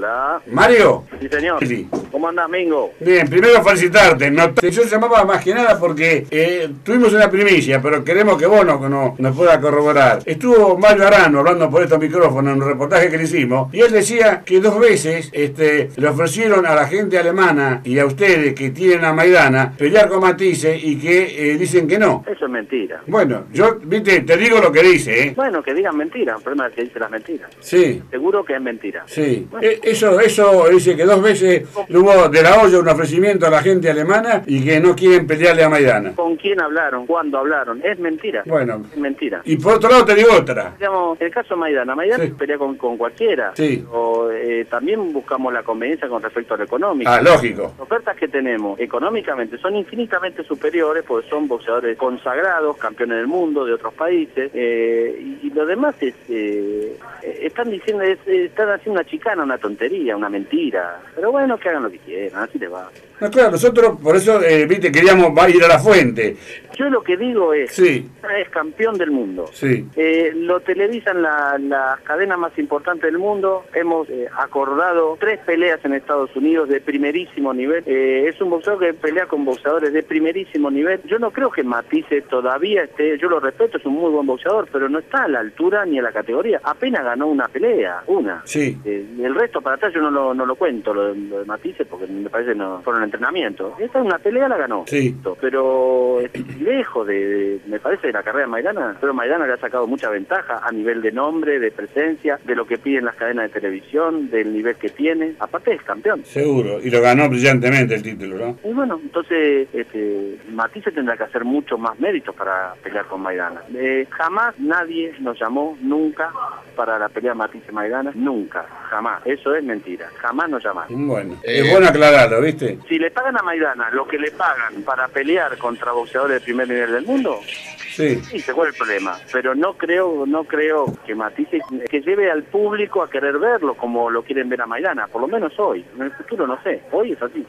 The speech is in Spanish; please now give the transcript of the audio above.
Hola. Mario. Sí, señor. Sí. ¿Cómo andás, Mingo? Bien, primero felicitarte. No, yo llamaba más que nada porque eh, tuvimos una primicia, pero queremos que vos nos, nos, nos pueda corroborar. Estuvo Mario Arano hablando por estos micrófonos en un reportaje que le hicimos, y él decía que dos veces este, le ofrecieron a la gente alemana y a ustedes que tienen a Maidana pelear con Matisse y que eh, dicen que no. Eso es mentira. Bueno, yo, viste, te digo lo que dice, ¿eh? Bueno, que digan mentiras. El problema es que dice las mentiras. Sí. Seguro que es mentira. Sí, Eh, eso, eso dice que dos veces hubo de la olla un ofrecimiento a la gente alemana y que no quieren pelearle a Maidana. ¿Con quién hablaron? ¿Cuándo hablaron? Es mentira. Bueno. Es mentira. Y por otro lado te digo otra. Digamos, el caso de Maidana. Maidana Sí. pelea con, con cualquiera. Sí. O, eh, también buscamos la conveniencia con respecto a lo económico. Ah, lógico. Las ofertas que tenemos económicamente son infinitamente superiores porque son boxeadores consagrados, campeones del mundo de otros países eh, y, y lo demás es eh, están diciendo es- eh, están haciendo una chicana, una tontería, una mentira. Pero bueno, que hagan lo que quieran, así les va. No, claro, nosotros por eso, eh, viste, queríamos ir a la fuente. Yo lo que digo es, Sí, es campeón del mundo. sí. Eh, lo televisan la- las cadenas más importantes del mundo. Hemos eh, acordado tres peleas en Estados Unidos de primerísimo nivel. Eh, es un boxeador que pelea con boxeadores de primerísimo nivel. Yo no creo que Matisse todavía esté, yo lo respeto, es un muy buen boxeador, pero no está a la altura ni a la categoría. Apenas ganó una pelea, una. Sí. Eh, el resto para atrás yo no lo, no lo cuento, lo, de- lo de Matisse, porque me parece que no fueron entrenamiento. Esta es una pelea, la ganó. Sí. Pero lejos de, de- me parece, de la carrera de Maidana, pero Maidana le ha sacado mucha ventaja a nivel de nombre, de presencia, de lo que piden las cadenas de televisión, del nivel que tiene. Aparte es campeón. Seguro. Y lo ganó brillantemente el título, ¿no? Y bueno, entonces este, Matisse tendrá que hacer mucho más méritos para pelear con Maidana. Eh, jamás nadie nos llamó, nunca, para la pelea Matisse-Maidana, nunca, jamás. Eso es mentira, jamás nos llamaron. Bueno, es bueno aclararlo, ¿viste? Si le pagan a Maidana lo que le pagan para pelear contra boxeadores de primer nivel del mundo, Sí. sí, se fue el problema. Pero no creo, no creo que Matisse que lleve al público a querer verlo como lo quieren ver a Maidana, por lo menos hoy. En el futuro no sé, hoy es así.